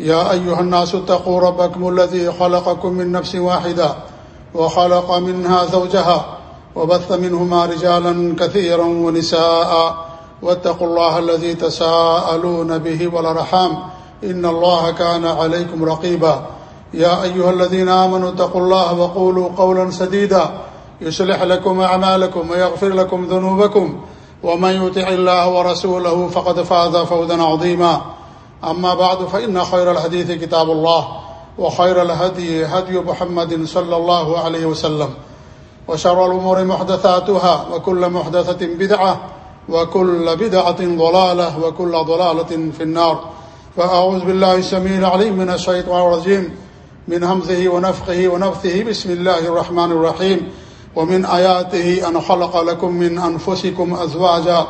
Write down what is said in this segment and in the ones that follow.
يا أيها الناس اتقوا ربكم الذي خلقكم من نفس واحدة وخلق منها زوجها وبث منهما رجالا كثيرا ونساء واتقوا الله الذي تساءلون به والرحام إن الله كان عليكم رقيبا يا أيها الذين آمنوا اتقوا الله وقولوا قولا سديدا يصلح لكم أعمالكم ويغفر لكم ذنوبكم ومن يتع الله ورسوله فقد فاز فوزا عظيما أما بعد، فإن خير الحديث كتاب الله، وخير الهدي هدي محمد صلى الله عليه وسلم، وشر الأمور محدثاتها، وكل محدثة بدعة، وكل بدعة ضلالة، وكل ضلالة في النار. فأعوذ بالله السميع العليم من الشيطان الرجيم، من همزه ونفقه ونفثه، بسم الله الرحمن الرحيم، ومن آياته أن خلق لكم من أنفسكم أزواجا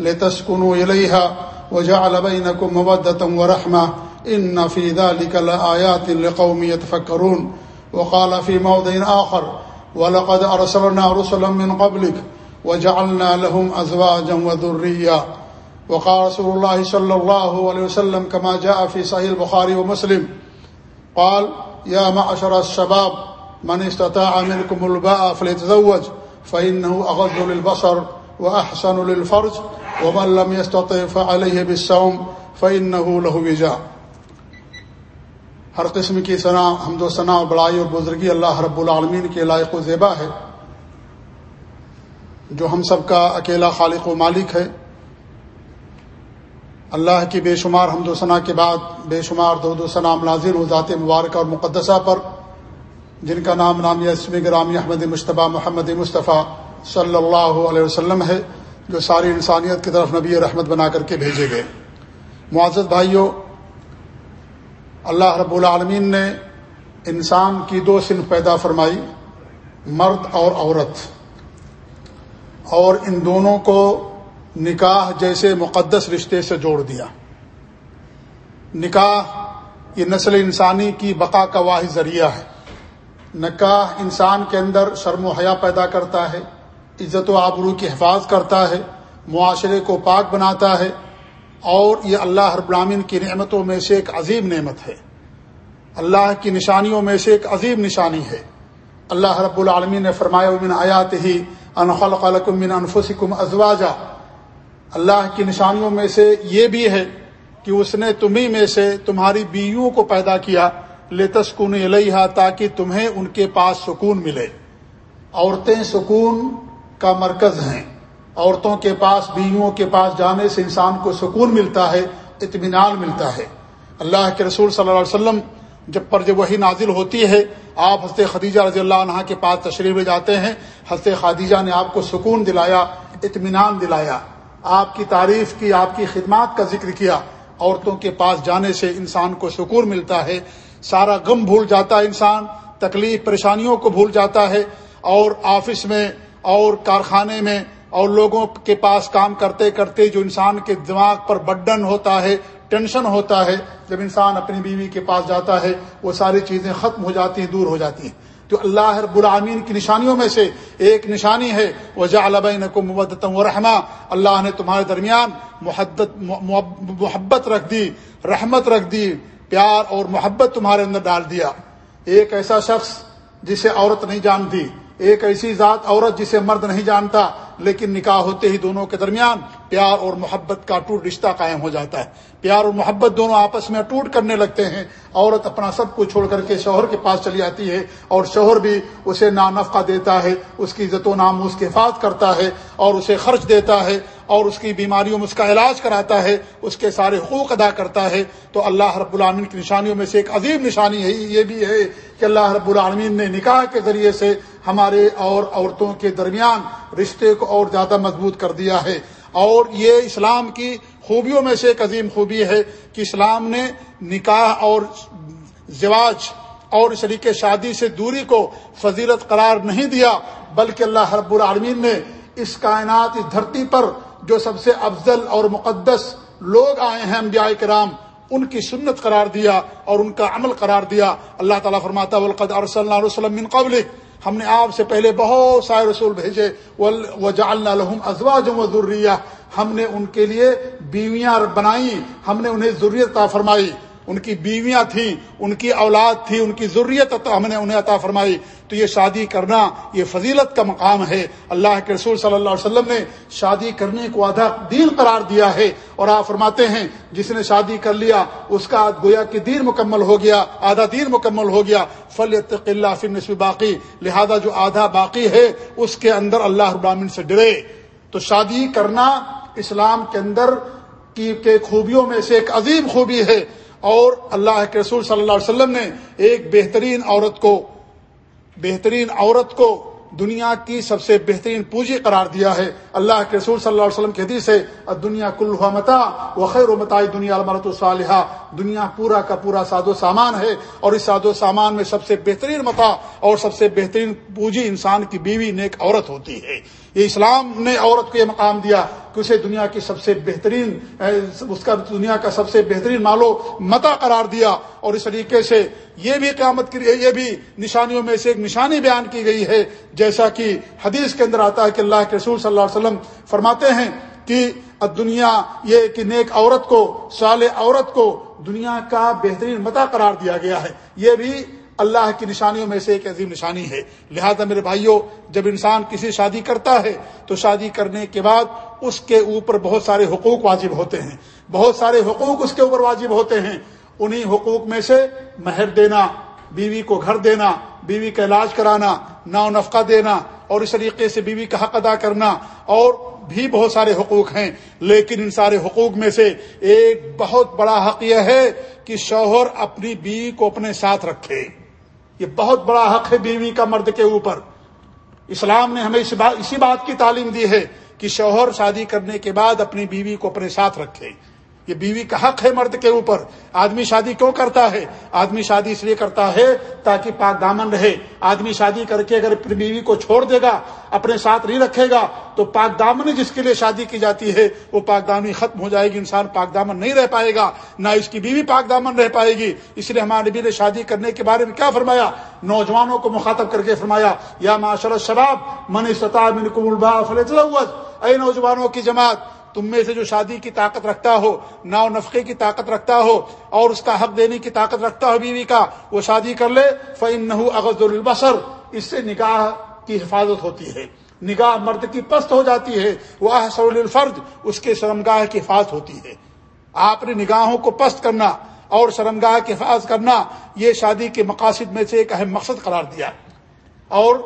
لتسكنوا إليها وجعل بينكم مودة ورحمة إن في ذلك لآيات لقوم يتفكرون. وقال في موضع آخر، ولقد أرسلنا رسلا من قبلك وجعلنا لهم أزواجا وذريا وقال رسول الله صلى الله عليه وسلم كما جاء في صحيح البخاري ومسلم، قال يا معشر الشباب، من استطاع منكم الباء فليتزوج، فإنه أغض للبصر وأحسن للفرج ومن لم يستطع فعليه بالصوم فإنه له وجاء. ہر قسم کی ثنا حمد و ثنا اور بڑائی اور بزرگی اللہ رب العالمین کے لائق و زیبا ہے، جو ہم سب کا اکیلا خالق و مالک ہے۔ اللہ کی بے شمار حمد و ثناء کے بعد بے شمار دود و ثنام نازر و ذات مبارکہ اور مقدسہ پر، جن کا نام نامی اسم گرامی احمد مشتبہ محمد مصطفیٰ صلی اللہ علیہ وسلم ہے۔ جو ساری انسانیت کی طرف نبی رحمت بنا کر کے بھیجے گئے۔ معزز بھائیوں اللہ رب العالمین نے انسان کی دو صنف پیدا فرمائی، مرد اور عورت۔ اور ان دونوں کو نکاح جیسے مقدس رشتے سے جوڑ دیا۔ نکاح یہ نسل انسانی کی بقا کا واحد ذریعہ ہے۔ نکاح انسان کے اندر شرم و حیا پیدا کرتا ہے۔ عزت و آبرو کی حفاظ کرتا ہے، معاشرے کو پاک بناتا ہے، اور یہ اللہ رب العالمین کی نعمتوں میں سے ایک عظیم نعمت ہے۔ اللہ کی نشانیوں میں سے ایک عظیم نشانی ہے۔ اللہ رب العالمین نے فرمایا من آیات ہی انخلقم من انفسکم ازواجا اللہ کی نشانیوں میں سے یہ بھی ہے کہ اس نے تمہیں میں سے تمہاری بیویوں کو پیدا کیا لتسکن الیہا تاکہ تمہیں ان کے پاس سکون ملے۔ عورتیں سکون کا مرکز ہیں۔ عورتوں کے پاس، بیویوں کے پاس جانے سے انسان کو سکون ملتا ہے، اطمینان ملتا ہے۔ اللہ کے رسول صلی اللہ علیہ وسلم جب پر جب وہی نازل ہوتی ہے، آپ حضرت خدیجہ رضی اللہ عنہ کے پاس تشریف میں جاتے ہیں۔ حضرت خدیجہ نے آپ کو سکون دلایا، اطمینان دلایا۔ آپ کی تعریف کی، آپ کی خدمات کا ذکر کیا۔ عورتوں کے پاس جانے سے انسان کو سکون ملتا ہے۔ سارا غم بھول جاتا ہے انسان، تکلیف، پریشانیوں کو بھول جاتا ہے۔ اور آفس میں اور کارخانے میں اور لوگوں کے پاس کام کرتے کرتے جو انسان کے دماغ پر بڈن ہوتا ہے، ٹینشن ہوتا ہے، جب انسان اپنی بیوی کے پاس جاتا ہے، وہ ساری چیزیں ختم ہو جاتی ہیں، دور ہو جاتی ہیں۔ تو اللہ رب العامین کی نشانیوں میں سے ایک نشانی ہے وجہ البین کو مبتم و رحمہ اللہ نے تمہارے درمیان محدت، محبت رکھ دی، رحمت رکھ دی، پیار اور محبت تمہارے اندر ڈال دیا۔ ایک ایسا شخص جسے عورت نہیں جانتی ایک ایسی ذات عورت جسے مرد نہیں جانتا، لیکن نکاح ہوتے ہی دونوں کے درمیان پیار اور محبت کا ٹوٹ رشتہ قائم ہو جاتا ہے۔ پیار اور محبت دونوں آپس میں ٹوٹ کرنے لگتے ہیں۔ عورت اپنا سب کچھ چھوڑ کر کے شوہر کے پاس چلی جاتی ہے اور شوہر بھی اسے نا نفقہ دیتا ہے، اس کی عزت و نام اس کی حفاظت کرتا ہے اور اسے خرچ دیتا ہے اور اس کی بیماریوں میں اس کا علاج کراتا ہے، اس کے سارے حقوق ادا کرتا ہے۔ تو اللہ رب العالمین کی نشانیوں میں سے ایک عظیم نشانی ہے یہ بھی ہے کہ اللہ رب العالمین نے نکاح کے ذریعے سے ہمارے اور عورتوں کے درمیان رشتے کو اور زیادہ مضبوط کر دیا ہے۔ اور یہ اسلام کی خوبیوں میں سے ایک عظیم خوبی ہے کہ اسلام نے نکاح اور زواج اور شریک شادی سے دوری کو فضیلت قرار نہیں دیا، بلکہ اللہ رب العالمین نے اس کائنات، اس دھرتی پر جو سب سے افضل اور مقدس لوگ آئے ہیں انبیاء کرام، ان کی سنت قرار دیا اور ان کا عمل قرار دیا۔ اللہ تعالیٰ فرماتا ولقد ارسل وسلم من قبل ہم نے آپ سے پہلے بہت سارے رسول بھیجے وہ جالنا لحم ازوا جم ہم نے ان کے لیے بیویاں بنائی، ہم نے انہیں ضروریت فرمائی۔ ان کی بیویاں تھیں، ان کی اولاد تھی، ان کی ضروریت ہم نے انہیں عطا فرمائی۔ تو یہ شادی کرنا یہ فضیلت کا مقام ہے۔ اللہ کے رسول صلی اللہ علیہ وسلم نے شادی کرنے کو آدھا دین قرار دیا ہے۔ اور آپ فرماتے ہیں، جس نے شادی کر لیا، اس کا گویا کہ دین مکمل ہو گیا، آدھا دین مکمل ہو گیا۔ فل اللہ فن باقی لہذا جو آدھا باقی ہے، اس کے اندر اللہ ابامن سے ڈرے۔ تو شادی کرنا اسلام کے اندر کی کے خوبیوں میں سے ایک عظیم خوبی ہے۔ اور اللہ کے رسول صلی اللہ علیہ وسلم نے ایک بہترین عورت کو، بہترین عورت کو دنیا کی سب سے بہترین پوجی قرار دیا ہے۔ اللہ کے رسول صلی اللہ علیہ وسلم کے حدیث ہے دنیا کل متا و خیر و متا دنیا المرت الصالحہ۔ دنیا پورا کا پورا ساد و سامان ہے اور اس ساد و سامان میں سب سے بہترین متا اور سب سے بہترین پوجی انسان کی بیوی نیک عورت ہوتی ہے۔ یہ اسلام نے عورت کو یہ مقام دیا کہ اسے دنیا کی سب سے بہترین اس کا دنیا کا سب سے بہترین مالو متا قرار دیا اور اس طریقے سے یہ بھی قیامت کی، یہ بھی نشانیوں میں سے ایک نشانی بیان کی گئی ہے۔ جیسا کہ حدیث کے اندر آتا ہے کہ اللہ کے رسول صلی اللہ علیہ وسلم فرماتے ہیں کہ دنیا یہ کہ نیک عورت کو سال عورت کو دنیا کا بہترین متا قرار دیا گیا ہے۔ یہ بھی اللہ کی نشانیوں میں سے ایک عظیم نشانی ہے۔ لہذا میرے بھائیوں جب انسان کسی شادی کرتا ہے، تو شادی کرنے کے بعد اس کے اوپر بہت سارے حقوق واجب ہوتے ہیں۔ بہت سارے حقوق اس کے اوپر واجب ہوتے ہیں۔ انہی حقوق میں سے مہر دینا، بیوی کو گھر دینا، بیوی کا علاج کرانا نا نفقہ دینا، اور اس طریقے سے بیوی کا حق ادا کرنا، اور بھی بہت سارے حقوق ہیں۔ لیکن ان سارے حقوق میں سے ایک بہت بڑا حق یہ ہے کہ شوہر اپنی بیوی کو اپنے ساتھ رکھے۔ یہ بہت بڑا حق ہے بیوی کا مرد کے اوپر۔ اسلام نے ہمیں اسی بات کی تعلیم دی ہے کہ شوہر شادی کرنے کے بعد اپنی بیوی کو اپنے ساتھ رکھے۔ یہ بیوی کا حق ہے مرد کے اوپر۔ آدمی شادی کیوں کرتا ہے؟ آدمی شادی اس لیے کرتا ہے تاکہ پاک دامن رہے۔ آدمی شادی کر کے اگر اپنی بیوی کو چھوڑ دے گا، اپنے ساتھ نہیں رکھے گا، تو پاک دامن جس کے لیے شادی کی جاتی ہے، وہ پاک دامنی ختم ہو جائے گی، انسان پاک دامن نہیں رہ پائے گا، نہ اس کی بیوی پاک دامن رہ پائے گی۔ اس لیے ہمارے نبی نے شادی کرنے کے بارے میں کیا فرمایا؟ نوجوانوں کو مخاطب کر کے فرمایا، یا معاشر شراب من اے نوجوانوں کی جماعت تم میں سے جو شادی کی طاقت رکھتا ہو نا نفقے کی طاقت رکھتا ہو، اور اس کا حق دینے کی طاقت رکھتا ہو بیوی کا، وہ شادی کر لے فن نہ اغز البصر، اس سے نگاہ کی حفاظت ہوتی ہے۔ نگاہ مرد کی پست ہو جاتی ہے۔ وہ سول الفرد اس کے شرمگاہ کی حفاظت ہوتی ہے۔ آپ نے نگاہوں کو پست کرنا اور شرمگاہ کی حفاظت کرنا، یہ شادی کے مقاصد میں سے ایک اہم مقصد قرار دیا۔ اور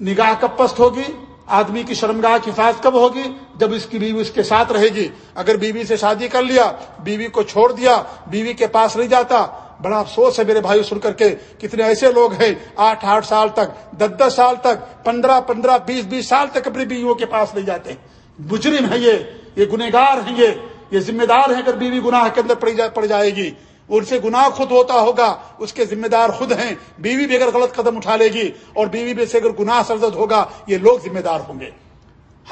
نگاہ کب پست ہوگی؟ آدمی کی شرمگاہ کی حفاظت کب ہوگی؟ جب اس کی بیوی اس کے ساتھ رہے گی۔ اگر بیوی سے شادی کر لیا، بیوی کو چھوڑ دیا، بیوی کے پاس نہیں جاتا، بڑا افسوس ہے میرے بھائی سن کر کے کتنے ایسے لوگ ہیں، آٹھ آٹھ سال تک، دس دس سال تک، پندرہ پندرہ، بیس بیس سال تک اپنی بیویوں کے پاس نہیں جاتے۔ مجرم ہے یہ یہ گنہگار ہیں یہ یہ ذمہ دار ہیں اگر بیوی گناہ کے اندر پڑ جائے گی۔ ان سے گناہ خود ہوتا ہوگا، اس کے ذمہ دار خود ہیں۔ بیوی بھی اگر غلط قدم اٹھا لے گی اور بیوی بھی سے اگر گناہ سرزد ہوگا، یہ لوگ ذمہ دار ہوں گے۔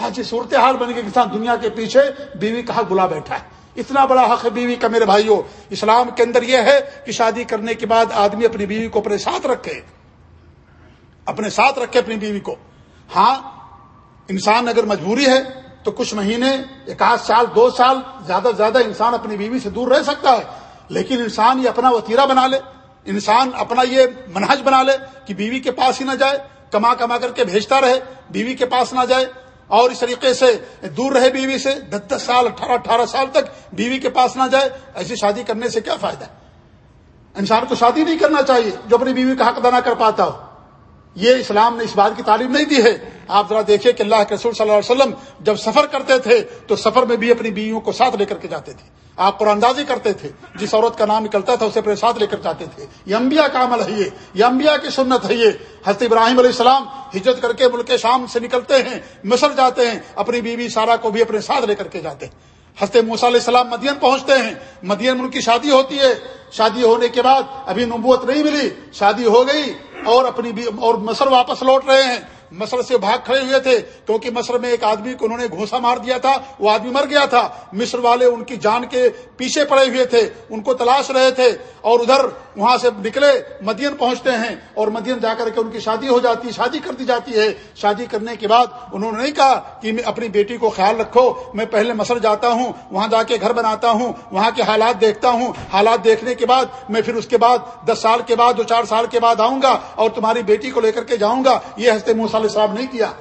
ہاں جی صورتحال بن کے کسان دنیا کے پیچھے بیوی کا حق بلا بیٹھا ہے۔ اتنا بڑا حق ہے بیوی کا، میرے بھائیوں اسلام کے اندر یہ ہے کہ شادی کرنے کے بعد آدمی اپنی بیوی کو اپنے ساتھ رکھے۔ اپنے ساتھ رکھے اپنی بیوی کو۔ ہاں انسان اگر مجبوری ہے تو کچھ مہینے، ایک آدھ سال، دو سال، زیادہ سے زیادہ انسان اپنی بیوی سے دور رہ سکتا ہے۔ لیکن انسان یہ اپنا وطیرہ بنا لے، انسان اپنا یہ منہج بنا لے کہ بیوی کے پاس ہی نہ جائے، کما کما کر کے بھیجتا رہے، بیوی کے پاس نہ جائے، اور اس طریقے سے دور رہے بیوی سے دس دس سال اٹھارہ اٹھارہ سال تک بیوی کے پاس نہ جائے، ایسی شادی کرنے سے کیا فائدہ؟ ہے انسان کو شادی نہیں کرنا چاہیے جو اپنی بیوی کا حق ادا کر پاتا ہو۔ یہ اسلام نے اس بات کی تعلیم نہیں دی ہے۔ آپ ذرا دیکھیں کہ اللہ کے رسول صلی اللہ علیہ وسلم جب سفر کرتے تھے تو سفر میں بھی اپنی بیویوں کو ساتھ لے کر کے جاتے تھے۔ آپ قرآن اندازی کرتے تھے۔ جس عورت کا نام نکلتا تھا اسے اپنے ساتھ لے کر جاتے تھے۔ یہ انبیاء کا عمل ہے یہ۔ یہ انبیاء کی سنت ہے یہ۔ حضرت ابراہیم علیہ السلام ہجرت کر کے ملک شام سے نکلتے ہیں، مصر جاتے ہیں، اپنی بیوی سارا کو بھی اپنے ساتھ لے کر کے جاتے ہیں۔ ہنستے موسیٰ علیہ السلام مدین پہنچتے ہیں۔ مدین میں ان کی شادی ہوتی ہے۔ شادی ہونے کے بعد ابھی نبوت نہیں ملی، شادی ہو گئی۔ اور اپنی اور مصر واپس لوٹ رہے ہیں۔ مصر سے بھاگ کھڑے ہوئے تھے، کیونکہ مصر میں ایک آدمی کو انہوں نے گھوسا مار دیا تھا، وہ آدمی مر گیا تھا۔ مصر والے ان کی جان کے پیچھے پڑے ہوئے تھے، ان کو تلاش رہے تھے اور ادھر وہاں سے نکلے مدین پہنچتے ہیں اور مدین جا کر کے ان کی شادی ہو جاتی ہے شادی کر دی جاتی ہے۔ شادی کرنے کے بعد انہوں نے نہیں کہا کہ میں اپنی بیٹی کو خیال رکھو، میں پہلے مصر جاتا ہوں، وہاں جا کے گھر بناتا ہوں، وہاں کے حالات دیکھتا ہوں۔ حالات دیکھنے کے بعد، میں پھر اس کے بعد دس سال کے بعد، دو چار سال کے بعد آؤں گا اور تمہاری بیٹی کو لے کر کے جاؤں گا۔ یہ ہنستے موسیٰ علیہ السلام نہیں کیا۔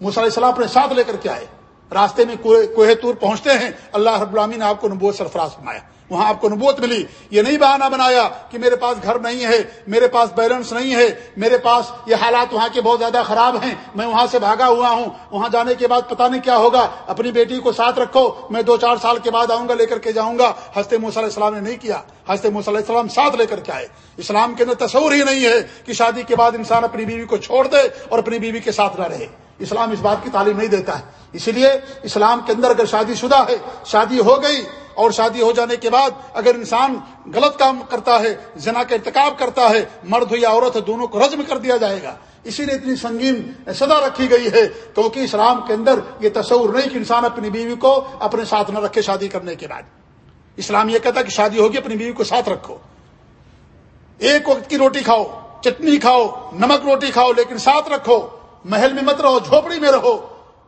موسیٰ علیہ السلام اپنے ساتھ لے کر کے آئے۔ راستے میں کوہ تور پہنچتے ہیں۔ اللہ رب العالمین نے آپ کو نبوت سرفراز فرمایا۔ وہاں آپ کو نبوت ملی۔ یہ نہیں بہانہ بنایا کہ میرے پاس گھر نہیں ہے، میرے پاس بیلنس نہیں ہے، میرے پاس یہ حالات وہاں کے بہت زیادہ خراب ہیں۔ میں وہاں سے بھاگا ہوا ہوں۔ وہاں جانے کے بعد پتہ نہیں کیا ہوگا۔ اپنی بیٹی کو ساتھ رکھو، میں دو چار سال کے بعد آؤں گا، لے کر کے جاؤں گا۔ ہنستے علیہ السلام نے نہیں کیا۔ ہنستے علیہ السلام ساتھ لے کر کے آئے۔ اسلام کے اندر تصور ہی نہیں ہے کہ شادی کے بعد انسان اپنی بیوی کو چھوڑ دے اور اپنی بیوی کے ساتھ نہ رہے۔ اسلام اس بات کی تعلیم نہیں دیتا ہے۔ اسی لیے اسلام کے اندر اگر شادی شدہ ہے، شادی ہو گئی اور شادی ہو جانے کے بعد اگر انسان غلط کام کرتا ہے، زنا کا ارتکاب کرتا ہے، مرد ہو یا عورت دونوں کو رزم کر دیا جائے گا۔ اسی لیے اتنی سنگین سدا رکھی گئی ہے۔ کیونکہ اسلام کے اندر یہ تصور نہیں کہ انسان اپنی بیوی کو اپنے ساتھ نہ رکھے شادی کرنے کے بعد۔ اسلام یہ کہتا کہ شادی ہوگی، اپنی بیوی کو ساتھ رکھو۔ ایک وقت کی روٹی کھاؤ، چٹنی کھاؤ، نمک روٹی کھاؤ، لیکن ساتھ رکھو۔ محل میں مت رہو جھوپڑی میں رہو۔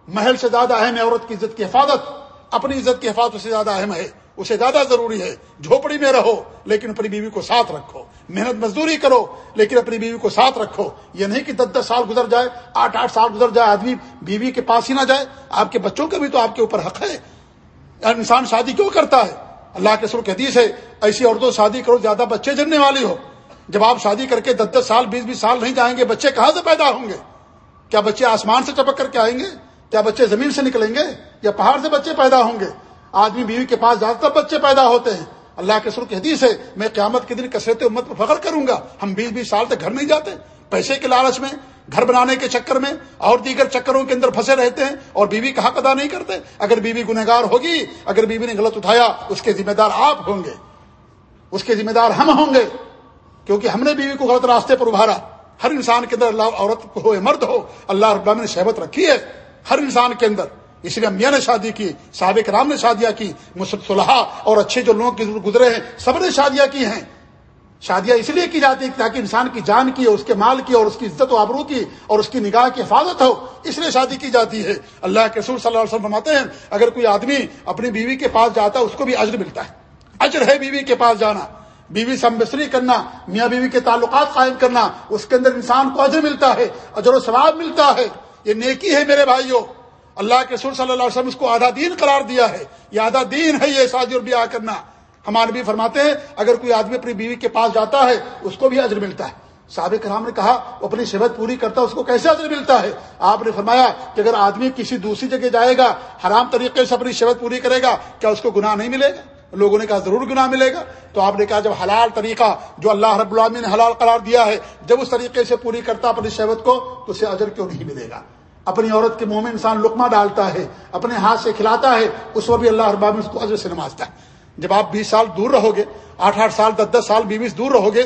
محل سے زیادہ اہم عورت کی عزت کی حفاظت۔ اپنی عزت کی حفاظت سے زیادہ اہم ہے۔ اسے زیادہ ضروری ہے جھوپڑی میں رہو، لیکن اپنی بیوی کو ساتھ رکھو۔ محنت مزدوری کرو، لیکن اپنی بیوی کو ساتھ رکھو۔ یہ نہیں کہ دس دس سال گزر جائے، آٹھ آٹھ سال گزر جائے، آدمی بیوی کے پاس ہی نہ جائے۔ آپ کے بچوں کا بھی تو آپ کے اوپر حق ہے۔ انسان شادی کیوں کرتا ہے؟ اللہ کے سر حدیث ہے، ایسی عورتوں شادی کرو، زیادہ بچے جننے والی ہو۔ جب آپ شادی کر کے دس دس سال، بیس بیس سال نہیں جائیں گے، بچے کہاں سے پیدا ہوں گے؟ کیا بچے آسمان سے چپک کر کے آئیں گے؟ کیا بچے زمین سے نکلیں گے یا پہاڑ سے بچے پیدا ہوں گے؟ آدمی بیوی کے پاس زیادہ تر بچے پیدا ہوتے ہیں۔ اللہ کے سر کی حدیث ہے، میں قیامت کے دن کثرت امت پر فخر کروں گا۔ ہم بیس بیس سال تک گھر نہیں جاتے، پیسے کے لالچ میں، گھر بنانے کے چکر میں، اور دیگر چکروں کے اندر پھنسے رہتے ہیں اور بیوی کا حق ادا نہیں کرتے۔ اگر بیوی گنہگار ہوگی، اگر بیوی نے غلط اٹھایا، اس کے ذمہ دار آپ ہوں گے۔ اس کے ذمہ دار ہم ہوں گے۔ کیونکہ ہم نے بیوی کو غلط راستے پر ابھارا۔ ہر انسان کے اندر اللہ، عورت ہو مرد ہو، اللہ رب نے شہبت رکھی ہے۔ ہر انسان کے اندر۔ اس لیے میاں نے شادی کی سابق رام نے شادیاں کی صلحہ اور اچھے جو لوگ گزرے ہیں، سب نے شادیاں کی ہیں۔ شادیاں اس لیے کی جاتی تاکہ انسان کی جان کی، اور اس کے مال کی، اور اس کی عزت و آبرو کی، اور اس کی نگاہ کی حفاظت ہو۔ اس لیے شادی کی جاتی ہے۔ اللہ کے رسول صلی اللہ علیہ وسلم فرماتے ہیں، اگر کوئی آدمی اپنی بیوی کے پاس جاتا ہے، اس کو بھی اجر ملتا ہے۔ اجر ہے بیوی کے پاس جانا۔ بیوی سے کرنا، میاں بیوی کے تعلقات قائم کرنا، اس کے اندر انسان کو اجر ملتا ہے، اجر و ثواب ملتا ہے۔ یہ نیکی ہے میرے بھائیوں۔ اللہ کے سر صلی اللہ علیہ وسلم اس کو آدھا دین قرار دیا ہے۔ یہ آدھا دین ہے یہ شادی اور بیاہ کرنا۔ ہمارے بھی فرماتے ہیں، اگر کوئی آدمی اپنی بیوی کے پاس جاتا ہے، اس کو بھی اجر ملتا ہے۔ سابق کرام نے کہا، وہ اپنی شہبت پوری کرتا ہے، اس کو کیسے اجر ملتا ہے؟ آپ نے فرمایا کہ اگر آدمی کسی دوسری جگہ جائے گا، حرام طریقے سے اپنی شہبت پوری کرے گا، کیا اس کو گناہ نہیں ملے گا؟ لوگوں نے کہا ضرور گناہ ملے گا۔ تو آپ نے کہا جب حلال طریقہ جو اللہ رب العالمین نے حلال قرار دیا ہے، جب اس طریقے سے پوری کرتا اپنی شہبت کو، تو اسے اجر کیوں نہیں ملے گا؟ اپنی عورت کے منہ میں انسان لکما ڈالتا ہے، اپنے ہاتھ سے کھلاتا ہے، اس وقت بھی اللہ ارباب اس کو عزر سے نمازتا ہے۔ جب آپ بیس سال دور رہو گے، آٹھ آٹھ سال، دس دس سال بیوی سے دور رہو گے،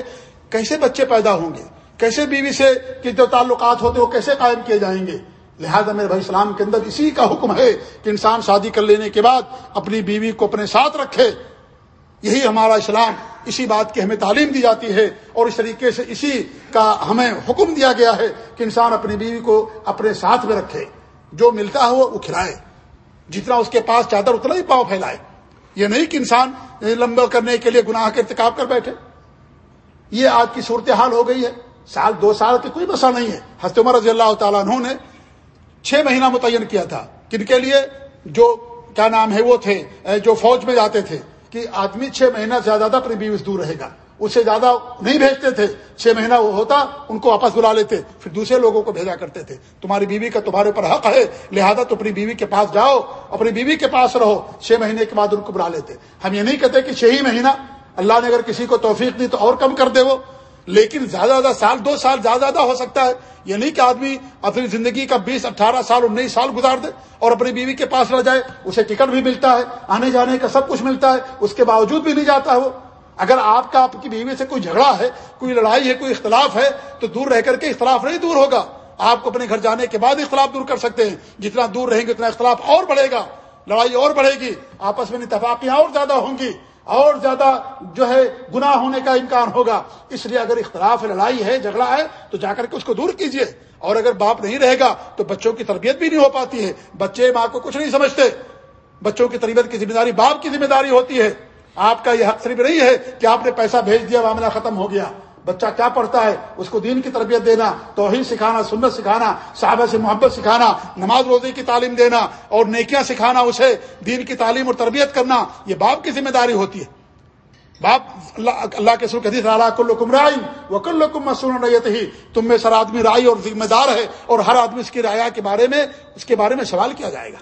کیسے بچے پیدا ہوں گے؟ کیسے بیوی سے جو تعلقات ہوتے وہ کیسے قائم کیے جائیں گے؟ لہذا میرے بھائی اسلام کے اندر اسی کا حکم ہے کہ انسان شادی کر لینے کے بعد اپنی بیوی کو اپنے ساتھ رکھے۔ یہی ہمارا اسلام۔ اسی بات کی ہمیں تعلیم دی جاتی ہے اور اس طریقے سے اسی کا ہمیں حکم دیا گیا ہے کہ انسان اپنی بیوی کو اپنے ساتھ میں رکھے۔ جو ملتا ہے وہ کھلائے۔ جتنا اس کے پاس چادر اتنا ہی پاؤں پھیلائے۔ یہ نہیں کہ انسان لمبا کرنے کے لیے گناہ کے ارتکاب کر بیٹھے۔ یہ آج کی صورتحال ہو گئی ہے۔ سال، دو سال کے کوئی مسئلہ نہیں ہے۔ حضرت عمر رضی اللہ تعالیٰ عنہ نے چھ مہینہ متعین کیا تھا کن کے لیے؟ جو کیا نام ہے وہ تھے جو فوج میں جاتے تھے، کہ آدمی چھ مہینہ سے زیادہ اپنی بیوی سے دور رہے گا اس سے زیادہ نہیں بھیجتے تھے۔ چھ مہینہ وہ ہوتا، ان کو واپس بلا لیتے، پھر دوسرے لوگوں کو بھیجا کرتے تھے۔ تمہاری بیوی کا تمہارے اوپر حق ہے، لہذا تو اپنی بیوی کے پاس جاؤ، اپنی بیوی کے پاس رہو۔ چھ مہینے کے بعد ان کو بلا لیتے۔ ہم یہ نہیں کہتے کہ چھ ہی مہینہ، اللہ نے اگر کسی کو توفیق دی تو اور کم کر دے وہ۔ لیکن زیادہ زیادہ سال، دو سال زیادہ زیادہ ہو سکتا ہے۔ یہ نہیں کہ آدمی اپنی زندگی کا بیس، اٹھارہ سال، انیس سال گزار دے اور اپنی بیوی کے پاس رہ جائے۔ اسے ٹکٹ بھی ملتا ہے، آنے جانے کا سب کچھ ملتا ہے۔ اس کے باوجود بھی نہیں جاتا وہ۔ اگر آپ کا، آپ کی بیوی سے کوئی جھگڑا ہے، کوئی لڑائی ہے، کوئی اختلاف ہے، تو دور رہ کر کے اختلاف نہیں دور ہوگا۔ آپ کو اپنے گھر جانے کے بعد اختلاف دور کر سکتے ہیں۔ جتنا دور رہیں گے، اتنا اختلاف اور بڑھے گا۔ لڑائی اور بڑھے گی۔ آپس میں اتفاقیاں اور زیادہ ہوں گی۔ اور زیادہ جو ہے گناہ ہونے کا امکان ہوگا۔ اس لیے اگر اختلاف لڑائی ہے، جھگڑا ہے، تو جا کر کے اس کو دور کیجیے اور اگر باپ نہیں رہے گا، تو بچوں کی تربیت بھی نہیں ہو پاتی ہے۔ بچے ماں کو کچھ نہیں سمجھتے۔ بچوں کی تربیت کی ذمہ داری باپ کی ذمہ داری ہوتی ہے۔ آپ کا یہ حق صرف نہیں ہے کہ آپ نے پیسہ بھیج دیا، معاملہ ختم ہو گیا۔ بچہ کیا پڑھتا ہے؟ اس کو دین کی تربیت دینا، توحید سکھانا، سنت سکھانا، صحابہ سے محبت سکھانا، نماز روزی کی تعلیم دینا اور نیکیاں سکھانا، اسے دین کی تعلیم اور تربیت کرنا، یہ باپ کی ذمہ داری ہوتی ہے۔ باپ، اللہ اللہ کے سر حدیث اللہ کلکم رائی وہ کلکم مسون ریت ہی تم میں سر آدمی رائی اور ذمہ دار ہے اور ہر آدمی اس کی رایا کے بارے میں، اس کے بارے میں سوال کیا جائے گا۔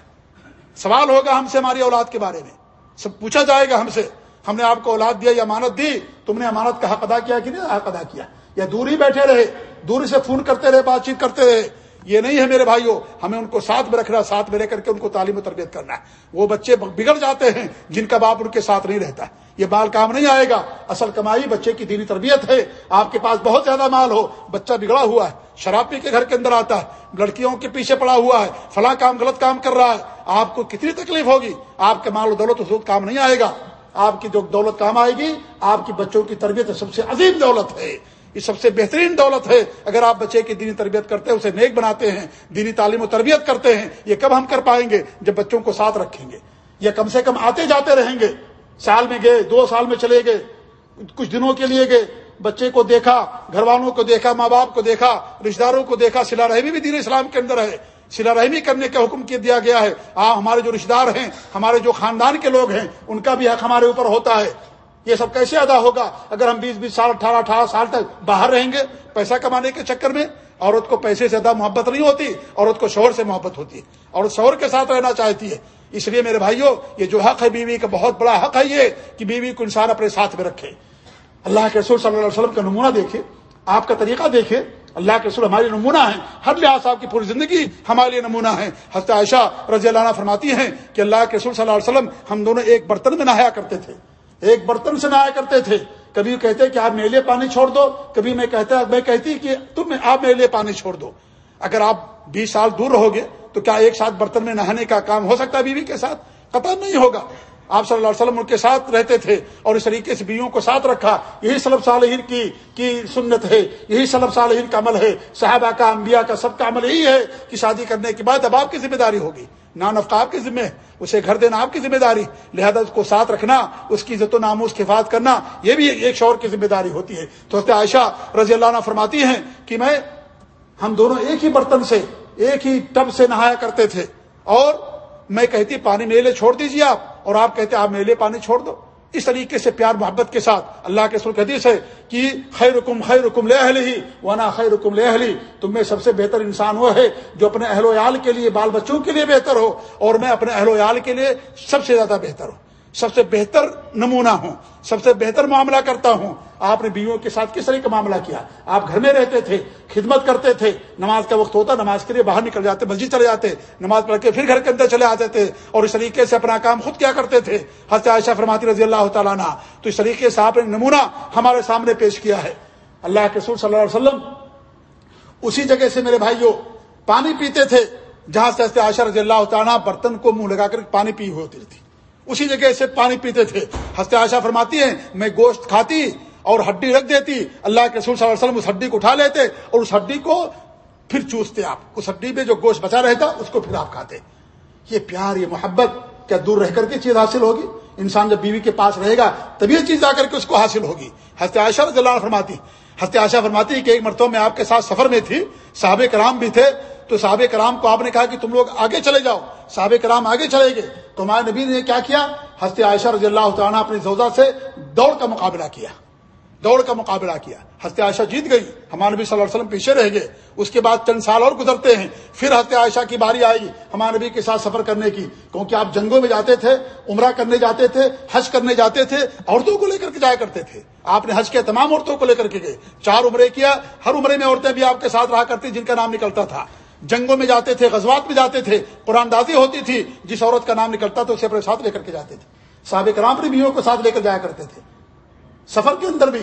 سوال ہوگا ہم سے، ہماری اولاد کے بارے میں۔ سب پوچھا جائے گا ہم سے۔ ہم نے آپ کو اولاد دیا یا امانت دی، تم نے امانت کا حق ادا کیا کہ نہیں؟ حق ادا کیا۔ یا دور ہی بیٹھے رہے، دور سے فون کرتے رہے، بات چیت کرتے رہے۔ یہ نہیں ہے میرے بھائیوں ہمیں ان کو ساتھ میں رکھنا، ساتھ میں رہ کر کے ان کو تعلیم و تربیت کرنا ہے۔ وہ بچے بگڑ جاتے ہیں جن کا باپ ان کے ساتھ نہیں رہتا۔ یہ مال کام نہیں آئے گا۔ اصل کمائی بچے کی دینی تربیت ہے۔ آپ کے پاس بہت زیادہ مال ہو، بچہ بگڑا ہوا ہے شراب پی کے گھر کے اندر آتا ہے، لڑکیوں کے پیچھے پڑا ہوا ہے، فلاں کام، غلط کام کر رہا ہے۔ آپ کو کتنی تکلیف ہوگی؟ آپ کے مال و دولت حضور کام نہیں آئے گا۔ آپ کی جو دولت کام آئے گی، آپ کی بچوں کی تربیت سب سے عظیم دولت ہے۔ یہ سب سے بہترین دولت ہے۔ اگر آپ بچے کی دینی تربیت کرتے ہیں، اسے نیک بناتے ہیں، دینی تعلیم و تربیت کرتے ہیں، یہ کب ہم کر پائیں گے؟ جب بچوں کو ساتھ رکھیں گے۔ یا کم سے کم آتے جاتے رہیں گے۔ سال میں گئے، دو سال میں چلے گئے، کچھ دنوں کے لیے گئے۔ بچے کو دیکھا، گھر والوں کو دیکھا، ماں باپ کو دیکھا رشتے داروں کو دیکھا سلا رحمی بھی دین اسلام کے اندر ہے۔ سلا رحمی کرنے کا حکم کیا دیا گیا ہے۔ ہاں ہمارے جو رشتے دار ہیں، ہمارے جو خاندان کے لوگ ہیں، ان کا بھی حق ہمارے اوپر ہوتا ہے۔ یہ سب کیسے ادا ہوگا؟ اگر ہم بیس بیس سال، اٹھارہ اٹھارہ سال تک باہر رہیں گے پیسہ کمانے کے چکر میں، عورت کو پیسے سے زیادہ محبت نہیں ہوتی، عورت کو شوہر سے محبت ہوتی ہے۔ اور شوہر کے ساتھ رہنا چاہتی ہے۔ اس لیے میرے بھائیوں یہ جو حق ہے بیوی کا، بہت بڑا حق ہے یہ کہ بیوی کو انسان اپنے ساتھ میں رکھے۔ اللہ کے رسول صلی اللہ علیہ وسلم کا نمونہ دیکھے، آپ کا طریقہ دیکھے۔ اللہ کے رسول ہمارے نمونہ ہیں۔ ہر لحاظ صاحب کی پوری زندگی ہمارے لیے نمونہ ہے۔ حضرت عائشہ رضی اللہ عنہ فرماتی ہیں کہ اللہ کے رسول صلی اللہ علیہ وسلم ہم دونوں ایک برتن میں نہایا کرتے تھے۔ ایک برتن سے نہایا کرتے تھے۔ کبھی کہتے کہ آپ میرے لیے پانی چھوڑ دو، کبھی میں کہتا، میں کہتی کہ تم آپ میرے لیے پانی چھوڑ دو۔ اگر آپ بیس سال دور رہو گے تو کیا ایک ساتھ برتن میں نہانے کا کام ہو سکتا ہے بیوی کے ساتھ؟ قطع نہیں ہوگا۔ آپ صلی اللہ علیہ وسلم ان کے ساتھ رہتے تھے اور اس طریقے سے بیویوں کو ساتھ رکھا۔ یہی سلب صالحین کی کی سنت ہے۔ یہی سلب صالحین کا عمل ہے۔ صحابہ کا، انبیاء کا، سب کا عمل یہی ہے کہ شادی کرنے کے بعد اب آپ کی ذمہ داری ہوگی۔ نان افطا آپ کی ذمہ ہے۔ اسے گھر دینا آپ کی ذمہ داری۔ لہذا اس کو ساتھ رکھنا، اس کی عزت و ناموس کی حفاظت کرنا، یہ بھی ایک شور کی ذمہ داری ہوتی ہے۔ تو عائشہ رضی اللہ عنہ فرماتی ہیں کہ میں ہم دونوں ایک ہی برتن سے، ایک ہی ٹب سے نہایا کرتے تھے۔ اور میں کہتی، پانی میرے لیے چھوڑ دیجیے آپ۔ اور آپ کہتے آپ میلے پانی چھوڑ دو۔ اس طریقے سے پیار محبت کے ساتھ اللہ کے سر حدیث ہے کہ خیر رکم خیر رکم لے اہل ہی ونا خیر رکم لے اہلی، تم میں سب سے بہتر انسان وہ ہے جو اپنے اہل و عیال کے لیے، بال بچوں کے لیے بہتر ہو اور میں اپنے اہل و عیال کے لیے سب سے زیادہ بہتر ہوں۔ سب سے بہتر نمونہ ہوں، سب سے بہتر معاملہ کرتا ہوں۔ آپ نے بیویوں کے ساتھ کس طرح کا معاملہ کیا؟ آپ گھر میں رہتے تھے، خدمت کرتے تھے، نماز کا وقت ہوتا، نماز کے لیے باہر نکل جاتے، مسجد چلے جاتے، نماز پڑھ کے پھر گھر کے اندر چلے آتے تھے اور اس طریقے سے اپنا کام خود کیا کرتے تھے۔ حضرت عائشہ فرماتی رضی اللہ تعالیٰ عنہ، تو اس طریقے سے آپ نے نمونہ ہمارے سامنے پیش کیا ہے۔ اللہ کے سور صلی اللہ علیہ وسلم اسی جگہ سے میرے بھائیوں پانی پیتے تھے، جہاں سے عائشہ رضی اللہ تعالیٰ برتن کو منہ لگا کر پانی پی ہوتی تھی اسی جگہ سے پانی پیتے تھے۔ ہنستے عائشہ فرماتی ہیں، میں گوشت کھاتی اور ہڈی رکھ دیتی۔ اللہ کے رسول صلی اللہ علیہ وسلم اس ہڈی کو اٹھا لیتے اور اس ہڈی کو پھر چوستے آپ۔ اس ہڈی میں جو گوشت بچا رہتا، اس کو پھر آپ کھاتے۔ یہ پیار، یہ محبت کیا دور رہ کر کے چیز حاصل ہوگی؟ انسان جب بیوی کے پاس رہے گا تبھی یہ چیز آ کر کے اس کو حاصل ہوگی۔ ہنستے عائشہ رضی اللہ فرماتی ہنستے عائشہ فرماتی کہ ایک مرتبہ میں آپ کے ساتھ سفر میں تھی، صحابہ کرام بھی تھے، تو صحابہ کرام کو آپ نے کہا کہ تم لوگ آگے چلے جاؤ۔ صحابہ کرام آگے چلے گئے تو ہمارے نبی نے کیا کیا؟ ہستے عائشہ رضی اللہ تعالیٰ اپنی زوزہ سے دوڑ کا مقابلہ کیا۔ دوڑ کا مقابلہ کیا۔ حضرت عائشہ جیت گئی۔ ہمارے نبی صلی اللہ علیہ وسلم پیچھے رہ گئے۔ اس کے بعد چند سال اور گزرتے ہیں۔ پھر حضرت عائشہ کی باری آئی ہمارے نبی کے ساتھ سفر کرنے کی۔ کیونکہ آپ جنگوں میں جاتے تھے، عمرہ کرنے جاتے تھے، حج کرنے جاتے تھے، عورتوں کو لے کر کے جایا کرتے تھے۔ آپ نے حج کیا، تمام عورتوں کو لے کر کے گئے۔ چار عمرے کیا۔ ہر عمرے میں عورتیں بھی آپ کے ساتھ رہا کرتی جن کا نام نکلتا تھا۔ جنگوں میں جاتے تھے، غزوات میں جاتے تھے، قرآن دازی ہوتی تھی، جس عورت کا نام نکلتا تھا اسے اپنے ساتھ لے کر کے جاتے تھے۔ سابق رام اپنی بیویوں کو ساتھ لے کر جایا کرتے تھے۔ سفر کے اندر بھی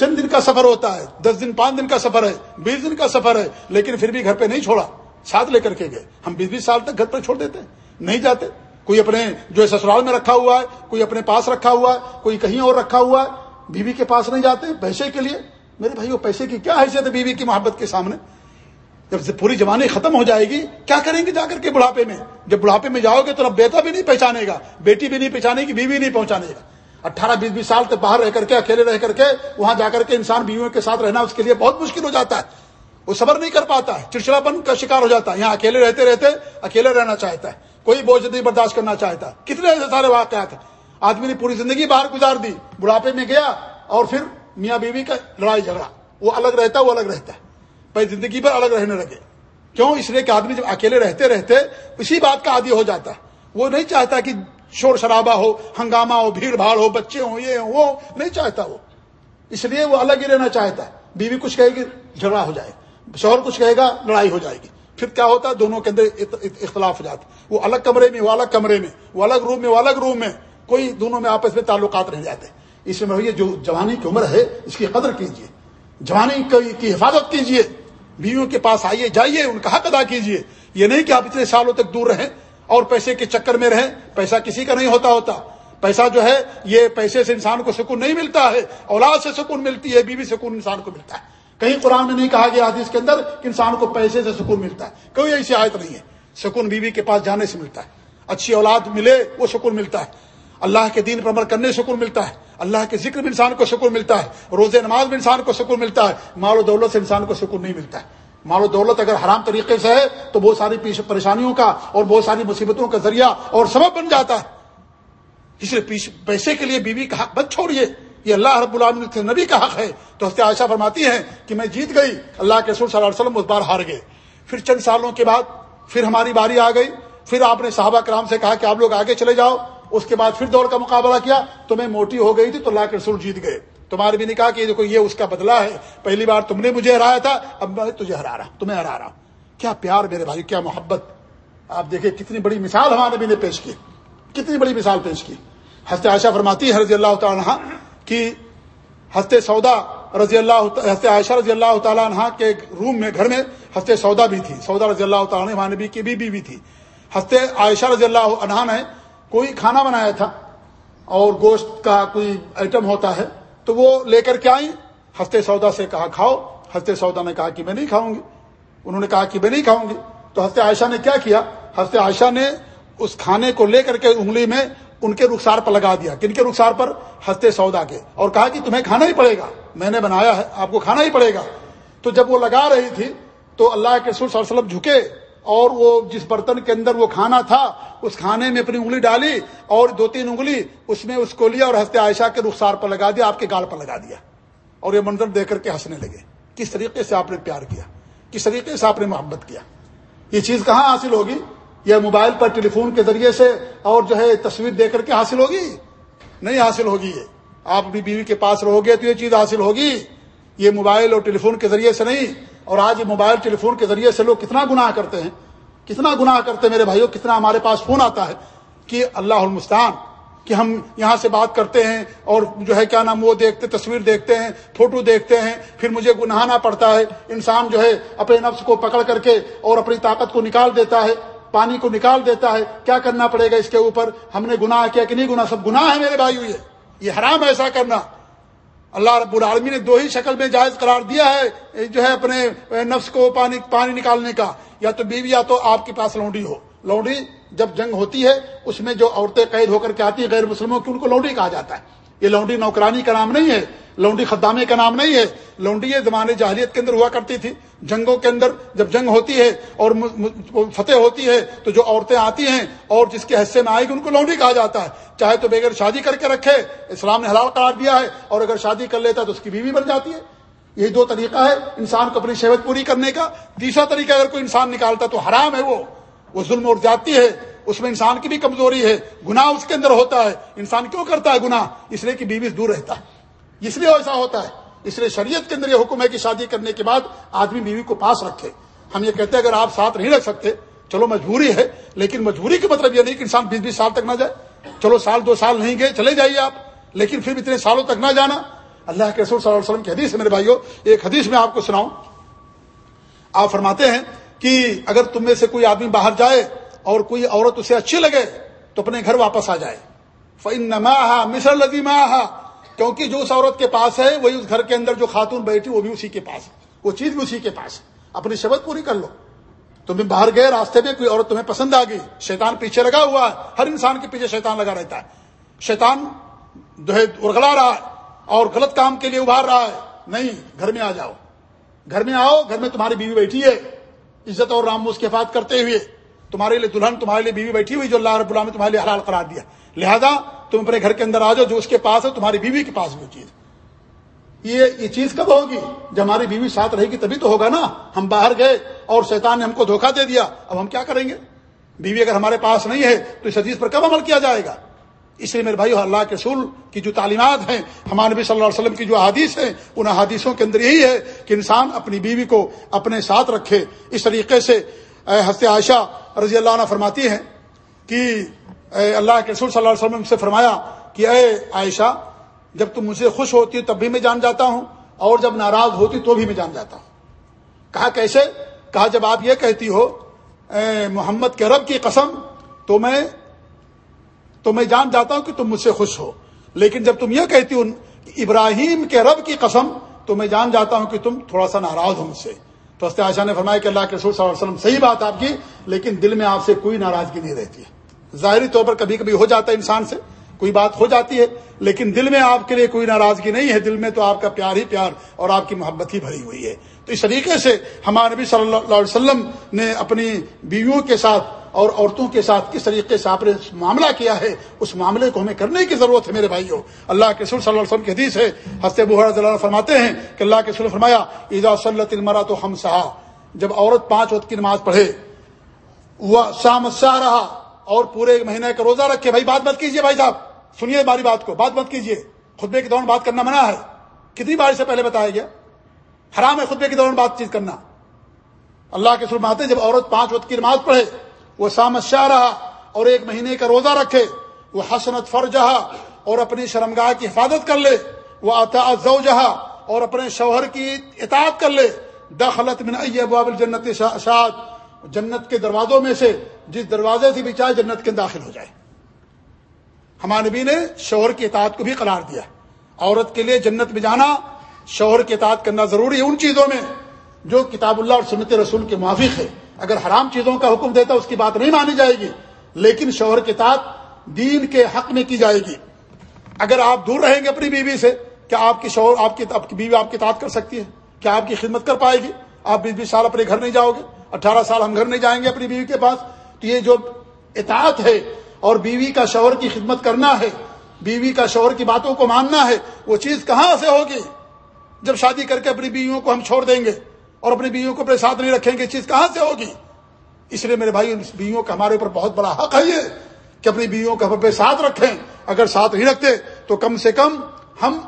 چند دن کا سفر ہوتا ہے، دس دن، پانچ دن کا سفر ہے، بیس دن کا سفر ہے، لیکن پھر بھی گھر پہ نہیں چھوڑا، ساتھ لے کر کے گئے۔ ہم بیس بیس سال تک گھر پہ چھوڑ دیتے، نہیں جاتے۔ کوئی اپنے جو سسرال میں رکھا ہوا ہے، کوئی اپنے پاس رکھا ہوا ہے، کوئی کہیں اور رکھا ہوا ہے، بیوی کے پاس نہیں جاتے، پیسے کے لیے۔ میرے بھائی وہ پیسے کی کیا حیثیت ہے بیوی کی محبت کے سامنے؟ جب پوری جوانی ختم ہو جائے گی، کیا کریں گے جا کر کے بڑھاپے میں؟ جب بڑھاپے میں جاؤ گے تو اب بیٹا بھی نہیں پہچانے گا، بیٹی بھی نہیں پہچانے گی، بیوی نہیں پہنچانے گا۔ اٹھارہ، بیس بیس سال تک باہر رہ کر کے، اکیلے رہ کر کے، وہاں جا کر کے انسان بیویوں کے ساتھ رہنا اس کے لیے بہت مشکل ہو جاتا ہے۔ وہ صبر نہیں کر پاتا ہے، چڑچڑاپن کا شکار ہو جاتا ہے۔ یہاں اکیلے رہتے رہتے اکیلے رہنا چاہتا ہے۔ کوئی بوجھ نہیں برداشت کرنا چاہتا کتنے ایسے سارے واقعات ہیں۔ آدمی نے پوری زندگی باہر گزار دی، بڑھاپے میں گیا اور پھر میاں بیوی کا لڑائی جھگڑا۔ وہ الگ رہتا ہے وہ الگ رہتا ہے۔ پہ زندگی پر الگ رہنے لگے۔ کیوں؟ اس لیے کہ آدمی جب اکیلے رہتے رہتے اسی بات کا عادی ہو جاتا۔ ہے وہ نہیں چاہتا کہ شور شرابہ ہو، ہنگامہ ہو، بھیڑ بھاڑ ہو، بچے ہوں، یہ ہوں، وہ نہیں چاہتا وہ۔ اس لیے وہ الگ ہی رہنا چاہتا۔ ہے بیوی کچھ کہے گی، جھگڑا ہو جائے۔ شوہر کچھ کہے گا، لڑائی ہو جائے گی۔ پھر کیا ہوتا؟ ہے دونوں کے اندر اختلاف ہو جاتا۔ وہ الگ کمرے میں، وہ الگ کمرے میں، وہ الگ روم میں، وہ الگ روم میں۔ کوئی دونوں میں آپس میں تعلقات رہ جاتے۔ اس میں جو جوانی کی عمر ہے، اس کی قدر کیجیے جوانی کی حفاظت کیجیے بیویوں کے پاس آئیے، جائیے، ان کا حق ادا کیجیے یہ نہیں کہ آپ اتنے سالوں تک دور رہیں اور پیسے کے چکر میں رہیں، پیسہ کسی کا نہیں ہوتا ہوتا۔ پیسہ جو ہے، یہ پیسے سے انسان کو سکون نہیں ملتا ہے، اولاد سے سکون ملتی ہے، بیوی سکون انسان کو ملتا ہے۔ کہیں قرآن میں نہیں کہا گیا حدیث کے اندر کہ انسان کو پیسے سے سکون ملتا ہے۔ کوئی ایسی آیت نہیں ہے۔ سکون بیوی کے پاس جانے سے ملتا ہے۔ اچھی اولاد ملے، وہ سکون ملتا ہے۔ اللہ کے دین پر عمل کرنے سے سکون ملتا ہے۔ اللہ کے ذکر میں انسان کو سکون ملتا ہے روز نماز میں انسان کو سکون ملتا ہے، مال و دولت سے انسان کو سکون نہیں ملتا ہے۔ مال و دولت اگر حرام طریقے سے ہے تو بہت ساری پریشانیوں کا اور بہت ساری مصیبتوں کا ذریعہ اور سبب بن جاتا ہے۔ اس لیے پیسے کے لیے بیوی کا حق بت چھوڑیے۔ یہ اللہ رب العالمین کے نبی کا حق ہے۔ تو ہفتے عائشہ فرماتی ہیں کہ میں جیت گئی، اللہ کے رسول صلی اللہ علیہ وسلم اس بار ہار گئے۔ پھر چند سالوں کے بعد پھر ہماری باری آ گئی۔ پھر آپ نے صحابہ کرام سے کہا کہ آپ لوگ آگے چلے جاؤ۔ اس کے بعد پھر دوڑ کا مقابلہ کیا تو میں موٹی ہو گئی تھی تو اللہ کے رسول جیت گئے۔ تمہارے بھی نے کہا کہ دیکھو، یہ اس کا بدلا ہے۔ پہلی بار تم نے مجھے ہرایا تھا، اب میں تجھے ہرا رہا تمہیں ہرا رہا کیا پیار میرے بھائی، کیا محبت۔ آپ دیکھیں کتنی بڑی مثال ہمارے نبی نے پیش کی۔ کتنی بڑی مثال پیش کی۔ ہست عائشہ فرماتی ہے رضی اللہ تعالیٰ کی ہست سودا رضی اللہ ہست عائشہ رضی اللہ تعالیٰ عنہ کے روم میں، گھر میں ہست سودا بھی تھی۔ سودا رضی اللہ تعالیٰ ہمارے نبی کی بھی بھی تھی۔ ہست عائشہ رضی اللہ عنہ نے کوئی کھانا بنایا تھا اور گوشت کا کوئی آئٹم ہوتا ہے، تو وہ لے کر کے آئیں۔ ہفتے سودا سے کہا، کھاؤ۔ ہفتے سودا نے کہا کہ میں نہیں کھاؤں گی۔ انہوں نے کہا کہ میں نہیں کھاؤں گی۔ تو ہفتے عائشہ نے کیا کیا؟ ہفتے عائشہ نے اس کھانے کو لے کر کے انگلی میں ان کے رخسار پر لگا دیا۔ کن کے رخسار پر؟ ہفتے سودا کے۔ اور کہا کہ تمہیں کھانا ہی پڑے گا۔ میں نے بنایا ہے، آپ کو کھانا ہی پڑے گا۔ تو جب وہ لگا رہی تھی، تو اللہ کے رسول صلی اللہ علیہ وسلم جھکے۔ اور وہ جس برتن کے اندر وہ کھانا تھا، اس کھانے میں اپنی انگلی ڈالی اور دو تین انگلی اس میں اس کو لیا اور ہنستے عائشہ کے رخسار پر لگا دیا، آپ کے گال پر لگا دیا۔ اور یہ منظر دیکھ کر کے ہنسنے لگے۔ کس طریقے سے آپ نے پیار کیا؟ کس طریقے سے آپ نے محبت کیا؟ یہ چیز کہاں حاصل ہوگی؟ یہ موبائل پر ٹیلی فون کے ذریعے سے اور جو ہے تصویر دے کر کے حاصل ہوگی؟ نہیں حاصل ہوگی یہ۔ آپ اپنی بیوی کے پاس رہو گے تو یہ چیز حاصل ہوگی۔ یہ موبائل اور ٹیلی فون کے ذریعے سے نہیں۔ اور آج موبائل ٹیلی فون کے ذریعے سے لوگ کتنا گناہ کرتے ہیں، کتنا گناہ کرتے ہیں میرے بھائیوں کتنا ہمارے پاس فون آتا ہے کہ اللہ المستان کہ ہم یہاں سے بات کرتے ہیں اور جو ہے کیا نام وہ دیکھتے، تصویر دیکھتے ہیں، فوٹو دیکھتے ہیں، پھر مجھے گناہنا پڑتا ہے، انسان جو ہے اپنے نفس کو پکڑ کر کے اور اپنی طاقت کو نکال دیتا ہے، پانی کو نکال دیتا ہے، کیا کرنا پڑے گا اس کے اوپر؟ ہم نے گناہ کیا کہ نہیں گناہ؟ سب گناہ ہے میرے بھائی ہوئے یہ حرام ایسا کرنا۔ اللہ رب العالمی نے دو ہی شکل میں جائز قرار دیا ہے جو ہے اپنے نفس کو پانی پانی نکالنے کا۔ یا تو بیوی یا تو آپ کے پاس لونڈی ہو۔ لونڈی جب جنگ ہوتی ہے، اس میں جو عورتیں قید ہو کر کے آتی ہیں غیر مسلموں کی، ان کو لونڈی کہا جاتا ہے۔ یہ لونڈی نوکرانی کا نام نہیں ہے، لونڈی خدامے کا نام نہیں ہے۔ لونڈی یہ زمانے جاہلیت کے اندر ہوا کرتی تھی۔ جنگوں کے اندر جب جنگ ہوتی ہے اور فتح ہوتی ہے تو جو عورتیں آتی ہیں اور جس کے حصے میں آئے گی، ان کو لونڈی کہا جاتا ہے۔ چاہے تو بغیر شادی کر کے رکھے، اسلام نے حلال قرار دیا ہے اور اگر شادی کر لیتا ہے تو اس کی بیوی بن جاتی ہے۔ یہی دو طریقہ ہے انسان کو اپنی شہوت پوری کرنے کا۔ تیسرا طریقہ، اگر کوئی انسان نکالتا تو حرام ہے وہ۔ وہ ظلم اور جاتی ہے۔ اس میں انسان کی بھی کمزوری ہے، گناہ اس کے اندر ہوتا ہے۔ انسان کیوں کرتا ہے گناہ؟ اس لیے کہ بیوی دور رہتا ہے۔ اس لیے ایسا ہوتا ہے۔ اس لیے شریعت کے اندر یہ حکم ہے کہ شادی کرنے کے بعد آدمی بیوی کو پاس رکھے۔ ہم یہ کہتے ہیں اگر آپ ساتھ نہیں رکھ سکتے، چلو مجبوری ہے، لیکن مجبوری کا مطلب یہ نہیں کہ انسان بیس بیس سال تک نہ جائے۔ چلو سال دو سال نہیں گئے، چلے جائیے آپ۔ لیکن پھر اتنے سالوں تک نہ جانا۔ اللہ کے رسول صلی اللہ علیہ وسلم کی حدیث ہے، میرے بھائیوں ایک حدیث میں آپ کو سناؤں۔ آپ فرماتے ہیں کہ اگر تم میں سے کوئی آدمی باہر جائے اور کوئی عورت اسے اچھی لگے تو اپنے گھر واپس آ جائے۔ فن نما مصر لذیما کیونکہ جو اس عورت کے پاس ہے، وہی اس گھر کے اندر جو خاتون بیٹھی، وہ بھی اسی کے پاس ہے۔ وہ چیز بھی اسی کے پاس ہے۔ اپنی شبت پوری کر لو۔ تمہیں باہر گئے، راستے میں کوئی عورت تمہیں پسند آ گئی۔ شیطان پیچھے لگا ہوا ہے۔ ہر انسان کے پیچھے شیطان لگا رہتا ہے۔ شیطان جو ہے ارگلا رہا ہے اور غلط کام کے لیے ابھار رہا ہے۔ نہیں، گھر میں آ جاؤ۔ گھر میں آؤ، گھر میں تمہاری بیوی بیٹھی ہے۔ عزت اور رام اس کے بات کرتے ہوئے۔ تمہارے لیے دلہن، تمہارے لیے بیوی بیٹھی ہوئی جو اللہ رب اللہ نے تمہارے لیے حلال قرار دیا۔ لہذا تم اپنے گھر کے اندر آ جاؤ جو اس کے پاس ہے، تمہاری بیوی کے پاس بھی چیز۔ یہ یہ چیز کب ہوگی؟ جب ہماری بیوی ساتھ رہے گی تبھی تو ہوگا نا۔ ہم باہر گئے اور شیطان نے ہم کو دھوکہ دے دیا۔ اب ہم کیا کریں گے؟ بیوی اگر ہمارے پاس نہیں ہے تو اس حدیث پر کب عمل کیا جائے گا؟ اس لیے میرے بھائی اللہ کے رسول کی جو تعلیمات ہیں، ہمارے نبی صلی اللہ علیہ وسلم کی جو حادیث ہیں، ان حادیثوں کے اندر یہی ہے کہ انسان اپنی بیوی کو اپنے ساتھ رکھے۔ اس طریقے سے ہست عائشہ رضی اللہ عنہ فرماتی ہیں کہ اللہ کے رسول صلی اللہ علیہ وسلم سے فرمایا کہ اے عائشہ، جب تم مجھے خوش ہوتی ہو تب بھی میں جان جاتا ہوں، اور جب ناراض ہوتی تو بھی میں جان جاتا ہوں۔ کہا کیسے؟ کہا جب آپ یہ کہتی ہو، اے محمد کے رب کی قسم، تو میں تو میں جان جاتا ہوں کہ تم مجھ سے خوش ہو۔ لیکن جب تم یہ کہتی ہو، ابراہیم کے رب کی قسم، تو میں جان جاتا ہوں کہ تم تھوڑا سا ناراض ہو مجھ سے۔ تو عائشہ نے فرمایا کہ اللہ کے رسول صلی اللہ علیہ وسلم صحیح بات آپ کی، لیکن دل میں آپ سے کوئی ناراضگی نہیں رہتی ہے۔ ظاہری طور پر کبھی کبھی ہو جاتا ہے انسان سے، کوئی بات ہو جاتی ہے، لیکن دل میں آپ کے لیے کوئی ناراضگی نہیں ہے۔ دل میں تو آپ کا پیار ہی پیار اور آپ کی محبت ہی بھری ہوئی ہے۔ تو اس طریقے سے ہمارے نبی صلی اللہ علیہ وسلم نے اپنی بیویوں کے ساتھ اور عورتوں کے ساتھ کس طریقے سے آپ نے معاملہ کیا ہے، اس معاملے کو ہمیں کرنے کی ضرورت ہے میرے بھائیوں۔ اللہ کے سر صلی اللہ علیہ وسلم کی حدیث ہے ہنستے بحر اللہ فرماتے ہیں کہ اللہ کے سر فرمایا ایزا صلی المرا تو ہم سہا جب عورت پانچ وقت کی نماز پڑھے وہ شام سا رہا اور پورے ایک مہینے کا روزہ رکھے، بھائی بات مت کیجیے بھائی صاحب، سنیے ہماری بات کو، بات مت کیجیے خطبے کے دوران بات کرنا منع ہے۔ کتنی بار سے پہلے بتایا گیا؟ حرام ہے خطبے کے دوران بات چیت کرنا۔ اللہ کے سر آتے جب عورت پانچ وقت کی نماز پڑھے وہ سامت شاہ رہا اور ایک مہینے کا روزہ رکھے، وہ حسنت فرجہا اور اپنی شرمگاہ کی حفاظت کر لے، وہ عطا زوجہا اور اپنے شوہر کی اطاعت کر لے۔ دخلت من ابواب الجنت شاد جنت کے دروازوں میں سے، جس دروازے سے بھی چاہے جنت کے داخل ہو جائے۔ ہمارے نبی نے شوہر کی اطاعت کو بھی قرار دیا۔ عورت کے لیے جنت میں جانا، شوہر کی اطاعت کرنا ضروری ہے ان چیزوں میں جو کتاب اللہ اور سنت رسول کے موافق ہے۔ اگر حرام چیزوں کا حکم دیتا اس کی بات نہیں مانی جائے گی، لیکن شوہر کے ساتھ دین کے حق میں کی جائے گی۔ اگر آپ دور رہیں گے اپنی بیوی سے، کیا آپ کی شوہر، آپ کی بیوی آپ کی تعداد کر سکتی ہے؟ کیا آپ کی خدمت کر پائے گی؟ آپ بیس بیس سال اپنے گھر نہیں جاؤ گے۔ اٹھارہ سال ہم گھر نہیں جائیں گے اپنی بیوی کے پاس۔ تو یہ جو اطاعت ہے اور بیوی کا شوہر کی خدمت کرنا ہے، بیوی کا شوہر کی باتوں کو ماننا ہے، وہ چیز کہاں سے ہوگی؟ جب شادی کر کے اپنی بیویوں کو ہم چھوڑ دیں گے۔ اور اپنی بیویوں کو اپنے ساتھ نہیں رکھیں گے چیز کہاں سے ہوگی؟ اس لیے میرے بھائی بیویوں کا ہمارے اوپر بہت بڑا حق ہے یہ کہ اپنی بیویوں کو اپنے ساتھ رکھیں۔ اگر ساتھ نہیں رکھتے تو کم سے کم ہم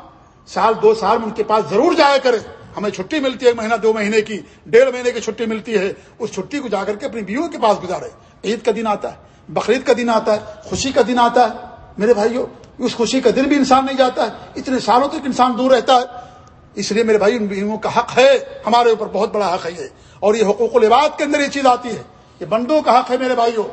سال، دو سال میں ان کے پاس ضرور جایا کریں۔ ہمیں چھٹی ملتی ہے مہینہ، دو مہینے کی، ڈیڑھ مہینے کی چھٹی ملتی ہے۔ اس چھٹی کو جا کر کے اپنی بیویوں کے پاس گزارے عید کا دن آتا ہے، بقرعید کا دن آتا ہے، خوشی کا دن آتا ہے۔ میرے بھائیوں، اس خوشی کا دن بھی انسان نہیں جاتا ہے۔ اتنے سالوں تک انسان دور رہتا ہے۔ اس لیے میرے بھائی، ان بیویوں کا حق ہے، ہمارے اوپر بہت بڑا حق ہے۔ یہ اور یہ حقوق العباد کے اندر یہ چیز آتی ہے۔ یہ بندوں کا حق ہے میرے بھائیوں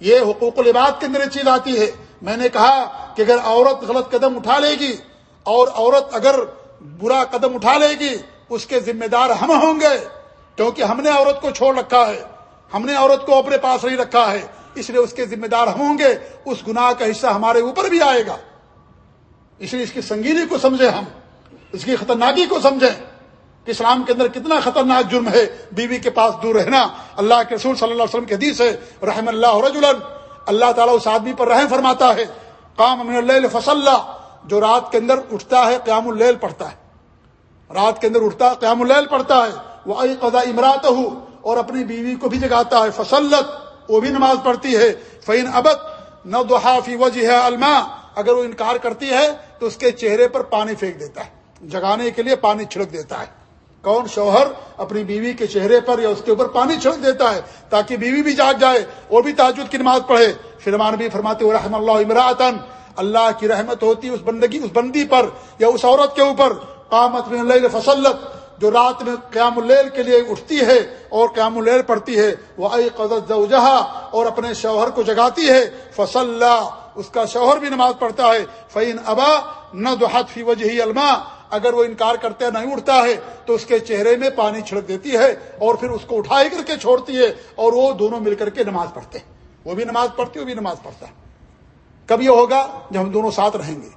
یہ حقوق العباد کے اندر یہ چیز آتی ہے۔ میں نے کہا کہ اگر عورت غلط قدم اٹھا لے گی اور عورت اگر برا قدم اٹھا لے گی، اس کے ذمہ دار ہم ہوں گے۔ کیونکہ ہم نے عورت کو چھوڑ رکھا ہے۔ ہم نے عورت کو اپنے پاس نہیں رکھا ہے۔ اس لیے اس کے ذمہ دار ہم ہوں گے۔ اس گناہ کا حصہ ہمارے اوپر بھی آئے گا۔ اس لیے اس کی سنگینی کو سمجھے ہم۔ اس کی خطرناکی کو سمجھیں کہ اسلام کے اندر کتنا خطرناک جرم ہے، بیوی کے پاس دور رہنا، اللہ کے رسول صلی اللہ علیہ وسلم کے حدیث ہے، رحم اللہ رجلا اللہ تعالیٰ اس آدمی پر رحم فرماتا ہے کام امن اللہ فصل جو رات کے اندر اٹھتا ہے قیام اللیل پڑھتا ہے۔ رات کے اندر اٹھتا ہے قیام اللیل پڑھتا ہے وہ ائی قدا امرات ہو اور اپنی بیوی کو بھی جگاتا ہے، فصلت، وہ بھی نماز پڑھتی ہے۔ فعین ابت نہ دہافی وجہ الما اگر وہ انکار کرتی ہے تو اس کے چہرے پر پانی پھینک دیتا ہے۔ جگانے کے لیے پانی چھڑک دیتا ہے۔ کون شوہر اپنی بیوی کے چہرے پر یا اس کے اوپر پانی چھڑک دیتا ہے تاکہ بیوی بھی جاگ جائے اور بھی تاجد کی نماز پڑھے۔ فرمان بھی فرماتے رحم اللہ عمراتن اللہ کی رحمت ہوتی اس بندگی، اس بندی پر یا اس عورت کے اوپر۔ قامت من اللہ فصلت، جو رات میں قیام اللیل کے لیے اٹھتی ہے اور قیام اللیل پڑھتی ہے۔ وہ ائی قدر زوجہا اور اپنے شوہر کو جگاتی ہے۔ فصل اس کا شوہر بھی نماز پڑھتا ہے۔ فعین ابا نہ دہت فی وجہ الما اگر وہ انکار کرتے نہیں اٹھتا ہے تو اس کے چہرے میں پانی چھڑک دیتی ہے اور پھر اس کو اٹھائی کر کے چھوڑتی ہے اور وہ دونوں مل کر کے نماز پڑھتے ہیں۔ وہ بھی نماز پڑھتی وہ بھی نماز پڑھتا ہے۔ کب یہ ہوگا؟ جب ہم دونوں ساتھ رہیں گے۔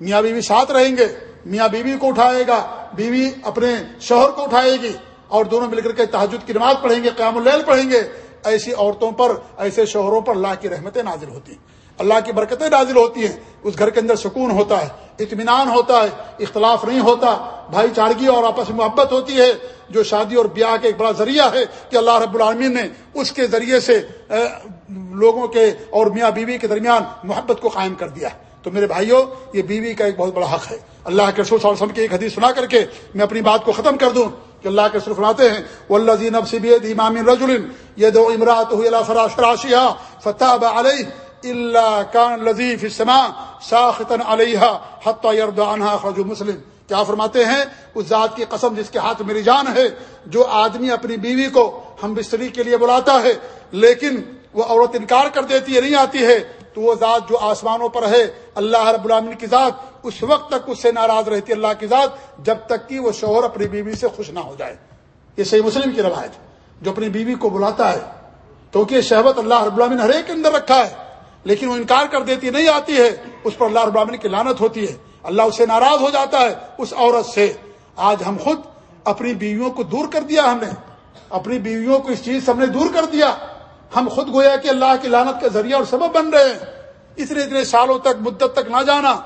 میاں بیوی ساتھ رہیں گے۔ میاں بیوی کو اٹھائے گا۔ بیوی اپنے شوہر کو اٹھائے گی اور دونوں مل کر کے تحجد کی نماز پڑھیں گے، قیام اللیل پڑھیں گے۔ ایسی عورتوں پر، ایسے شوہروں پر اللہ کی رحمتیں نازل ہوتی ہیں۔ اللہ کی برکتیں نازل ہوتی ہیں، اس گھر کے اندر سکون ہوتا ہے، اطمینان ہوتا ہے، اختلاف نہیں ہوتا، بھائی چارگی اور آپس میں محبت ہوتی ہے، جو شادی اور بیاہ کے ایک بڑا ذریعہ ہے کہ اللہ رب العالمین نے اس کے ذریعے سے لوگوں کے اور میاں بیوی کے درمیان محبت کو قائم کر دیا ہے۔ تو میرے بھائیوں یہ بیوی کا ایک بہت بڑا حق ہے۔ اللہ کے رسول صلی اللہ علیہ وسلم کی ایک حدیث سنا کر کے میں اپنی بات کو ختم کر دوں کہ اللہ کے رسول فرماتے ہیں وہ اللہ زین امام رجول یہ دو امراط ہوئی فراش علیہ اللہ کان لذیف اسما ساختن علیہ حتیٰ یرد عنہ خرج مسلم۔ کیا فرماتے ہیں؟ اس ذات کی قسم جس کے ہاتھ میری جان ہے، جو آدمی اپنی بیوی کو ہم بستری کے لیے بلاتا ہے، لیکن وہ عورت انکار کر دیتی ہے، نہیں آتی ہے، تو وہ ذات جو آسمانوں پر ہے، اللہ رب العالمین کی ذات، اس وقت تک اس سے ناراض رہتی ہے اللہ کی ذات، جب تک کہ وہ شوہر اپنی بیوی سے خوش نہ ہو جائے۔ یہ صحیح مسلم کی روایت جو اپنی بیوی کو بلاتا ہے کیونکہ شہبت اللہ رب العالمین ہر ایک کے اندر رکھا ہے۔ لیکن وہ انکار کر دیتی نہیں آتی ہے، اس پر اللہ رب العالمین کی لانت ہوتی ہے۔ اللہ اس سے ناراض ہو جاتا ہے، اس عورت سے۔ آج ہم خود اپنی بیویوں کو دور کر دیا ہم نے۔ اپنی بیویوں کو اس چیز سے ہم نے دور کر دیا۔ ہم خود گویا کہ اللہ کی لانت کا ذریعہ اور سبب بن رہے ہیں۔ اتنے اتنے سالوں تک، مدت تک نہ جانا۔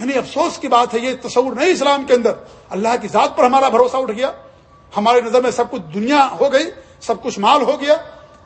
یعنی افسوس کی بات ہے، یہ تصور نہیں اسلام کے اندر۔ اللہ کی ذات پر ہمارا بھروسہ اٹھ گیا۔ ہمارے نظر میں سب کچھ دنیا ہو گئی، سب کچھ مال ہو گیا۔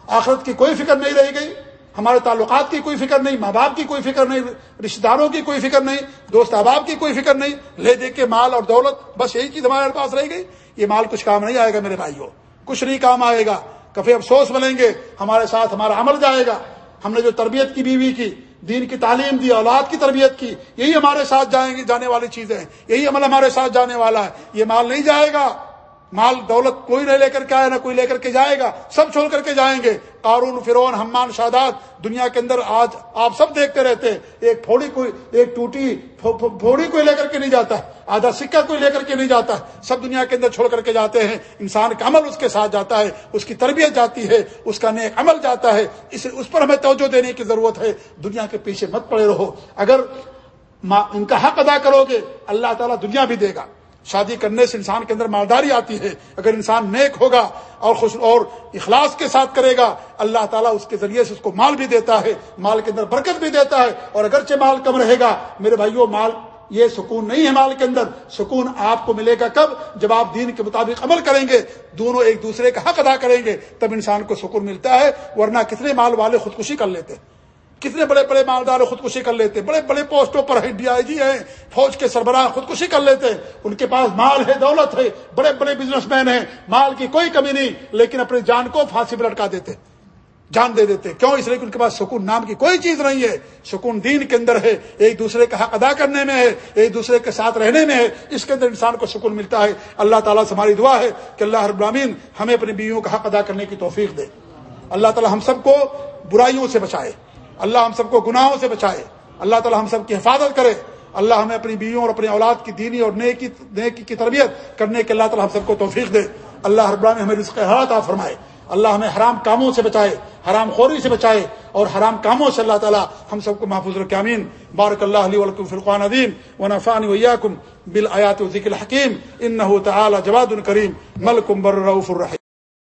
آخرت کی کوئی فکر نہیں رہ گئی۔ ہمارے تعلقات کی کوئی فکر نہیں، ماں باپ کی کوئی فکر نہیں رشتے داروں کی کوئی فکر نہیں، دوست احباب کی کوئی فکر نہیں۔ لے دے کے مال اور دولت، بس یہی چیز ہمارے پاس رہ گئی۔ یہ مال کچھ کام نہیں آئے گا میرے بھائیوں۔ کچھ نہیں کام آئے گا۔ کبھی افسوس بنیں گے۔ ہمارے ساتھ ہمارا عمل جائے گا۔ ہم نے جو تربیت کی بیوی کی، دین کی تعلیم دی، اولاد کی تربیت کی، یہی ہمارے ساتھ جائیں گے جانے والی چیزیں ہیں۔ یہی عمل ہمارے ساتھ جانے والا ہے۔ یہ مال نہیں جائے گا۔ مال دولت کوئی نہیں لے کر کے آئے نہ کوئی لے کر کے جائے گا۔ سب چھوڑ کر کے جائیں گے۔ قارون فرون ہمان شادات دنیا کے اندر آج آپ سب دیکھتے رہتے۔ ایک پھوڑی کوئی، ایک ٹوٹی پھوڑی کوئی لے کر کے نہیں جاتا۔ آدھا سکہ کوئی لے کر کے نہیں جاتا۔ سب دنیا کے اندر چھوڑ کر کے جاتے ہیں۔ انسان کا عمل اس کے ساتھ جاتا ہے، اس کی تربیت جاتی ہے، اس کا نیک عمل جاتا ہے۔ اس اس پر ہمیں توجہ دینے کی ضرورت ہے۔ دنیا کے پیچھے مت پڑے رہو۔ اگر ان کا حق ادا کرو گے، اللہ تعالیٰ دنیا بھی دے گا۔ شادی کرنے سے انسان کے اندر مالداری آتی ہے۔ اگر انسان نیک ہوگا اور خوش اور اخلاص کے ساتھ کرے گا، اللہ تعالیٰ اس کے ذریعے سے اس کو مال بھی دیتا ہے، مال کے اندر برکت بھی دیتا ہے۔ اور اگرچہ مال کم رہے گا، میرے بھائیوں مال یہ سکون نہیں ہے مال کے اندر۔ سکون آپ کو ملے گا کب؟ جب آپ دین کے مطابق عمل کریں گے، دونوں ایک دوسرے کا حق ادا کریں گے، تب انسان کو سکون ملتا ہے، ورنہ کتنے مال والے خودکشی کر لیتے ہیں۔ کتنے بڑے بڑے مالدار خودکشی کر لیتے بڑے بڑے پوسٹوں پر ڈی آئی جی ہیں، فوج کے سربراہ خودکشی کر لیتے ان کے پاس مال ہے، دولت ہے، بڑے بڑے بزنس مین ہیں۔ مال کی کوئی کمی نہیں، لیکن اپنی جان کو پھانسی پہ لٹکا دیتے جان دے دیتے کیوں؟ اس لیے کہ ان کے پاس سکون نام کی کوئی چیز نہیں ہے۔ سکون دین کے اندر ہے، ایک دوسرے کا حق ادا کرنے میں ہے، ایک دوسرے کے ساتھ رہنے میں ہے۔ اس کے اندر انسان کو سکون ملتا ہے۔ اللہ تعالیٰ سے ہماری دعا ہے کہ اللہ ہر برامین ہمیں اپنی بیویوں کا حق ادا کرنے کی توفیق دے۔ اللہ تعالیٰ ہم سب کو برائیوں سے بچائے۔ اللہ ہم سب کو گناہوں سے بچائے۔ اللہ تعالی ہم سب کی حفاظت کرے۔ اللہ ہمیں اپنی بیویوں اور اپنی اولاد کی دینی اور نیکی نیکی کی تربیت کرنے کے اللہ تعالی ہم سب کو توفیق دے۔ اللہ ہر میں ہمیں رزق حالات فرمائے۔ اللہ ہمیں حرام کاموں سے بچائے، حرام خوری سے بچائے اور حرام کاموں سے اللہ تعالیٰ ہم سب کو محفوظ القامین بارک اللہ علیہ ولکم فرقان عدیم و نفان ویاکم بالآیات و ذکر الحکیم۔ ان تعالی جواد الکریم ملکم بر الرحیم۔